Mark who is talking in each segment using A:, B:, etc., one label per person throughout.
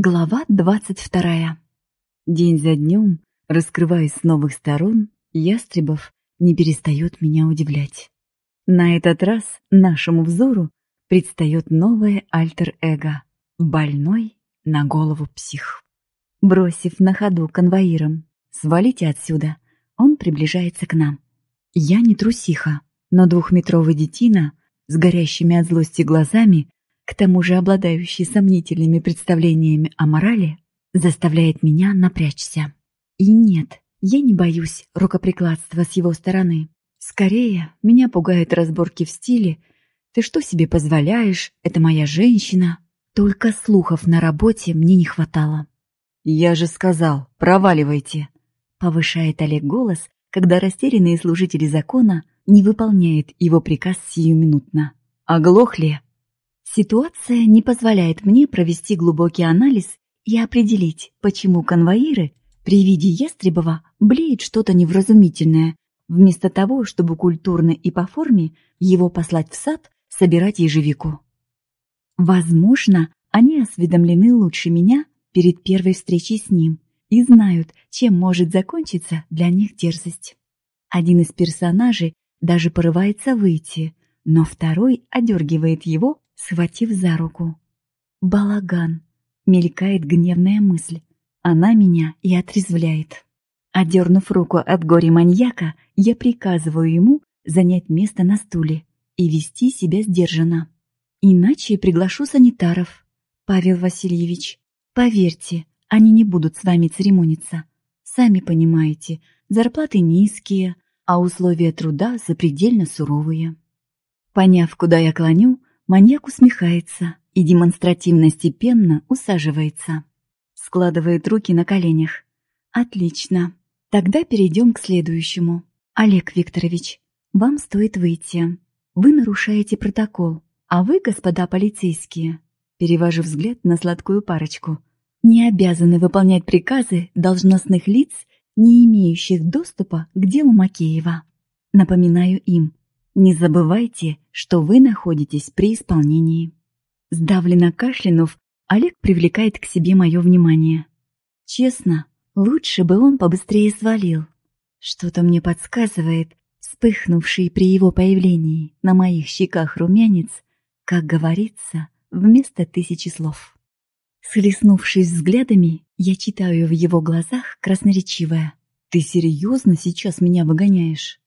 A: Глава двадцать вторая. День за днем, раскрываясь с новых сторон, Ястребов не перестает меня удивлять. На этот раз нашему взору предстает новое альтер-эго — больной на голову псих. Бросив на ходу конвоиром «Свалите отсюда!», он приближается к нам. Я не трусиха, но двухметровый детина с горящими от злости глазами к тому же обладающий сомнительными представлениями о морали, заставляет меня напрячься. И нет, я не боюсь рукоприкладства с его стороны. Скорее, меня пугают разборки в стиле «ты что себе позволяешь? Это моя женщина». Только слухов на работе мне не хватало.
B: «Я же сказал, проваливайте!»
A: Повышает Олег голос, когда растерянные служители закона не выполняют его приказ сиюминутно. «Оглохли?» Ситуация не позволяет мне провести глубокий анализ и определить, почему конвоиры при виде Ястребова блеет что-то невразумительное, вместо того, чтобы культурно и по форме его послать в сад собирать ежевику. Возможно, они осведомлены лучше меня перед первой встречей с ним и знают, чем может закончиться для них дерзость. Один из персонажей даже порывается выйти, но второй одергивает его схватив за руку. «Балаган!» — мелькает гневная мысль. Она меня и отрезвляет. Одернув руку от горя маньяка, я приказываю ему занять место на стуле и вести себя сдержанно. Иначе приглашу санитаров. Павел Васильевич, поверьте, они не будут с вами церемониться. Сами понимаете, зарплаты низкие, а условия труда запредельно суровые. Поняв, куда я клоню, Маньяк усмехается и демонстративно степенно усаживается. Складывает руки на коленях. Отлично. Тогда перейдем к следующему. Олег Викторович, вам стоит выйти. Вы нарушаете протокол. А вы, господа полицейские, перевожу взгляд на сладкую парочку, не обязаны выполнять приказы должностных лиц, не имеющих доступа к делу Макеева. Напоминаю им, не забывайте, что вы находитесь при исполнении. Сдавленно кашлянув, Олег привлекает к себе мое внимание. Честно, лучше бы он побыстрее свалил. Что-то мне подсказывает, вспыхнувший при его появлении на моих щеках румянец, как говорится, вместо тысячи слов. Схлестнувшись взглядами, я читаю в его глазах красноречивое. «Ты серьезно сейчас меня выгоняешь?»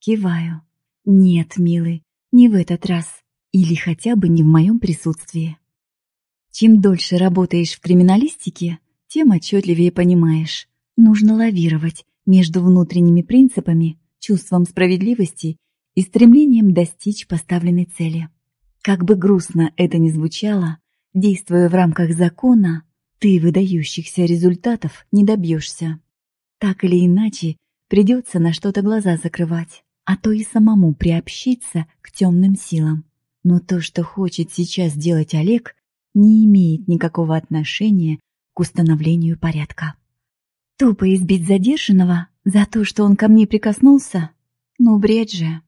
A: Киваю. Нет, милый, не в этот раз. Или хотя бы не в моем присутствии. Чем дольше работаешь в криминалистике, тем отчетливее понимаешь. Нужно лавировать между внутренними принципами, чувством справедливости и стремлением достичь поставленной цели. Как бы грустно это ни звучало, действуя в рамках закона, ты выдающихся результатов не добьешься. Так или иначе, придется на что-то глаза закрывать а то и самому приобщиться к темным силам. Но то, что хочет сейчас делать Олег, не имеет никакого отношения к установлению порядка. Тупо избить задержанного за то, что он ко мне прикоснулся? Ну, бред же.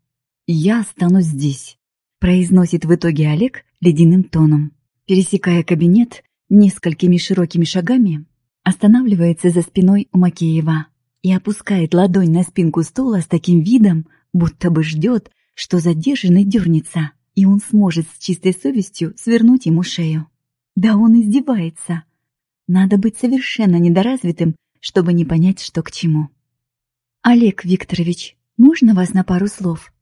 A: «Я останусь здесь», — произносит в итоге Олег ледяным тоном. Пересекая кабинет несколькими широкими шагами, останавливается за спиной у Макеева и опускает ладонь на спинку стула с таким видом, будто бы ждет, что задержанный дернется, и он сможет с чистой совестью свернуть ему шею. Да он издевается. Надо быть совершенно недоразвитым, чтобы не понять, что к чему. «Олег Викторович, можно вас на пару слов?»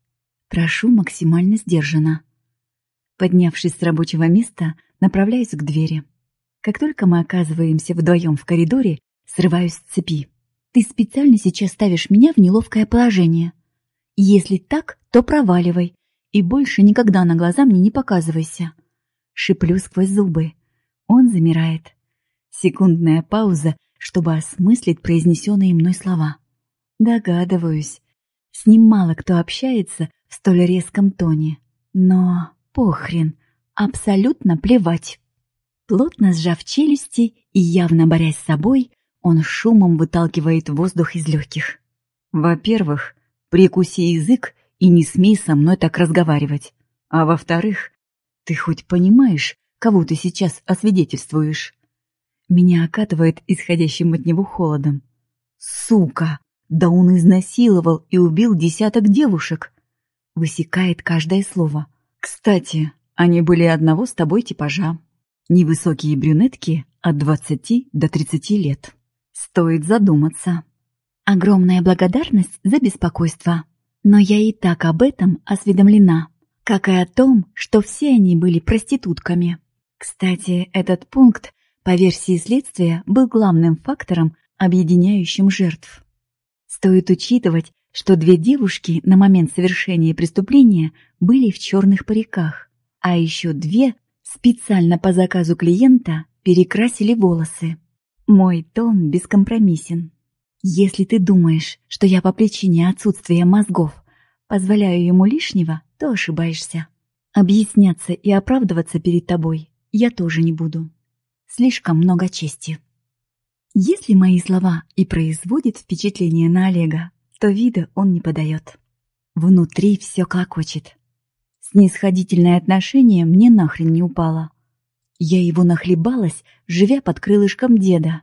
A: Прошу максимально сдержанно. Поднявшись с рабочего места, направляюсь к двери. Как только мы оказываемся вдвоем в коридоре, срываюсь с цепи. «Ты специально сейчас ставишь меня в неловкое положение. Если так, то проваливай и больше никогда на глаза мне не показывайся. Шиплю сквозь зубы. Он замирает. Секундная пауза, чтобы осмыслить произнесенные мной слова. Догадываюсь. С ним мало кто общается в столь резком тоне. Но похрен, абсолютно плевать. Плотно сжав челюсти и явно борясь с собой, он шумом выталкивает воздух из легких.
B: Во-первых, Прикуси язык и не смей со мной так разговаривать. А во-вторых, ты хоть понимаешь, кого ты сейчас освидетельствуешь?
A: Меня окатывает исходящим от него холодом. Сука! Да он изнасиловал и убил десяток девушек. Высекает каждое слово. Кстати, они были одного с тобой типажа. Невысокие брюнетки от 20 до 30 лет. Стоит задуматься. Огромная благодарность за беспокойство. Но я и так об этом осведомлена, как и о том, что все они были проститутками. Кстати, этот пункт, по версии следствия, был главным фактором, объединяющим жертв. Стоит учитывать, что две девушки на момент совершения преступления были в черных париках, а еще две специально по заказу клиента перекрасили волосы. Мой тон бескомпромиссен. Если ты думаешь, что я по причине отсутствия мозгов позволяю ему лишнего, то ошибаешься. Объясняться и оправдываться перед тобой я тоже не буду. Слишком много чести. Если мои слова и производят впечатление на Олега, то вида он не подает. Внутри все клокочет. Снисходительное отношение мне нахрен не упало. Я его нахлебалась, живя под крылышком деда.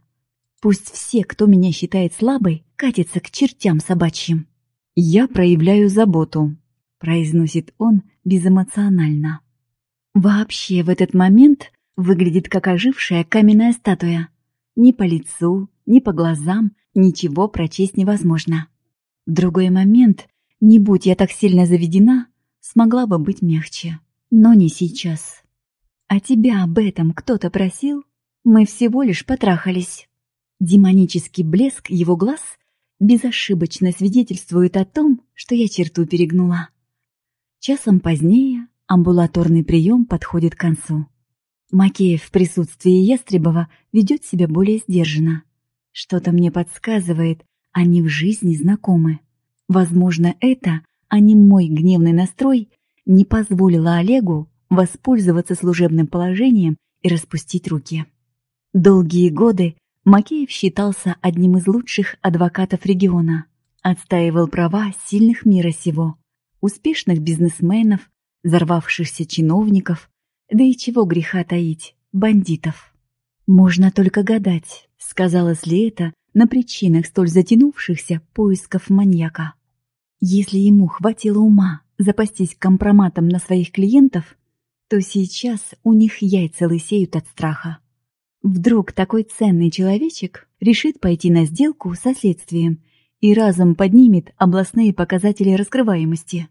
A: Пусть все, кто меня считает слабой, катятся к чертям собачьим. «Я проявляю заботу», — произносит он безэмоционально. Вообще в этот момент выглядит как ожившая каменная статуя. Ни по лицу, ни по глазам ничего прочесть невозможно. В другой момент, не будь я так сильно заведена, смогла бы быть мягче. Но не сейчас. А тебя об этом кто-то просил? Мы всего лишь потрахались. Демонический блеск его глаз безошибочно свидетельствует о том, что я черту перегнула. Часом позднее амбулаторный прием подходит к концу. Макеев в присутствии Ястребова ведет себя более сдержанно. Что-то мне подсказывает, они в жизни знакомы. Возможно, это, а не мой гневный настрой, не позволило Олегу воспользоваться служебным положением и распустить руки. Долгие годы Макеев считался одним из лучших адвокатов региона, отстаивал права сильных мира сего, успешных бизнесменов, взорвавшихся чиновников, да и чего греха таить, бандитов. Можно только гадать, сказалось ли это на причинах столь затянувшихся поисков маньяка. Если ему хватило ума запастись компроматом на своих клиентов, то сейчас у них яйца лысеют от страха. Вдруг такой ценный человечек решит пойти на сделку со следствием и разом поднимет областные показатели раскрываемости.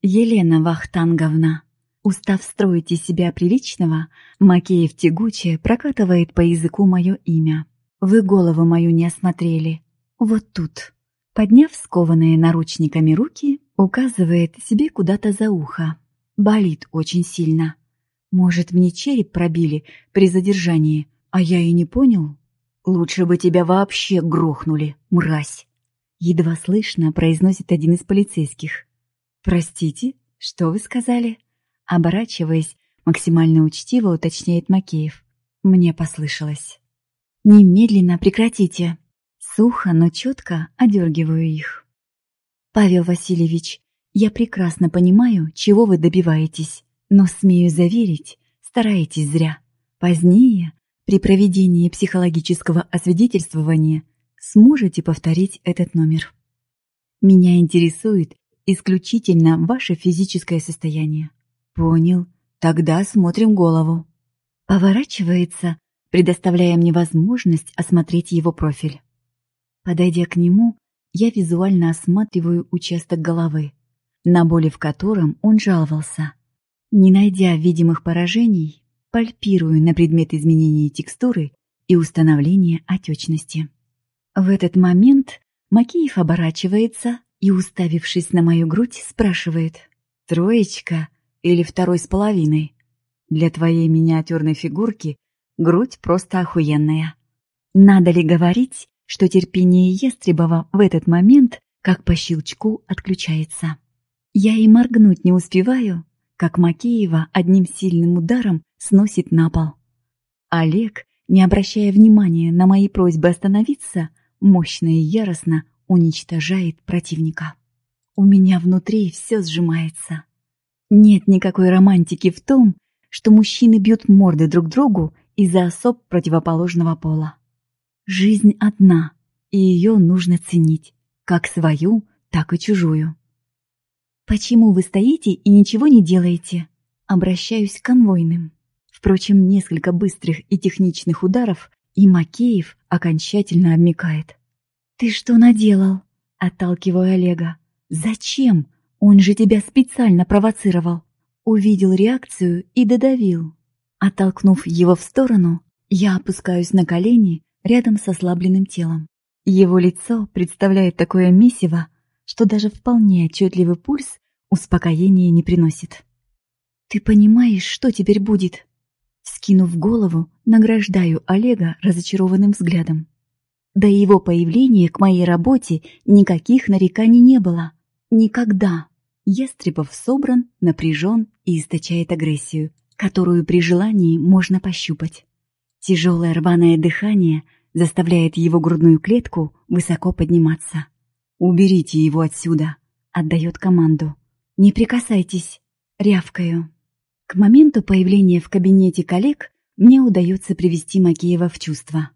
A: Елена Вахтанговна Устав строить из себя приличного, Макеев тягуче прокатывает по языку мое имя. Вы голову мою не осмотрели. Вот тут. Подняв скованные наручниками руки, указывает себе куда-то за ухо. Болит очень сильно. Может, мне череп пробили при задержании, а я и не понял? Лучше бы тебя вообще грохнули, мразь. Едва слышно произносит один из полицейских. Простите, что вы сказали? Оборачиваясь, максимально учтиво уточняет Макеев. Мне послышалось. «Немедленно прекратите!» Сухо, но четко одергиваю их. «Павел Васильевич, я прекрасно понимаю, чего вы добиваетесь, но, смею заверить, стараетесь зря. Позднее, при проведении психологического освидетельствования, сможете повторить этот номер. Меня интересует исключительно ваше физическое состояние. Понял. Тогда смотрим голову. Поворачивается, предоставляя мне возможность осмотреть его профиль. Подойдя к нему, я визуально осматриваю участок головы, на боли в котором он жаловался. Не найдя видимых поражений, пальпирую на предмет изменения текстуры и установления отечности. В этот момент Макеев оборачивается и, уставившись на мою грудь, спрашивает «Троечка, или второй с половиной. Для твоей миниатюрной фигурки грудь просто охуенная. Надо ли говорить, что терпение Естребова в этот момент, как по щелчку, отключается? Я и моргнуть не успеваю, как Макеева одним сильным ударом сносит на пол. Олег, не обращая внимания на мои просьбы остановиться, мощно и яростно уничтожает противника. У меня внутри все сжимается. Нет никакой романтики в том, что мужчины бьют морды друг другу из-за особ противоположного пола. Жизнь одна, и ее нужно ценить, как свою, так и чужую. «Почему вы стоите и ничего не делаете?» Обращаюсь к конвойным. Впрочем, несколько быстрых и техничных ударов, и Макеев окончательно обмикает. «Ты что наделал?» — отталкиваю Олега. «Зачем? Он же тебя специально провоцировал!» Увидел реакцию и додавил. Оттолкнув его в сторону, я опускаюсь на колени рядом с ослабленным телом. Его лицо представляет такое месиво, что даже вполне отчетливый пульс успокоения не приносит. «Ты понимаешь, что теперь будет?» Скинув голову, награждаю Олега разочарованным взглядом. До его появления к моей работе никаких нареканий не было. Никогда. Ястребов собран, напряжен и источает агрессию, которую при желании можно пощупать. Тяжелое рваное дыхание заставляет его грудную клетку высоко подниматься. «Уберите его отсюда!» — отдает команду. «Не прикасайтесь!» — рявкаю. К моменту появления в кабинете коллег мне удается привести Макеева в чувство.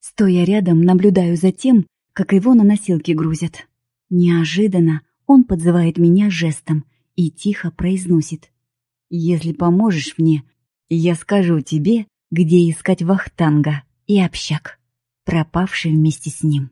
A: Стоя рядом, наблюдаю за тем, как его на носилки грузят. Неожиданно он подзывает меня жестом и тихо произносит. «Если поможешь мне, я скажу тебе, где искать Вахтанга и общак, пропавший вместе с ним».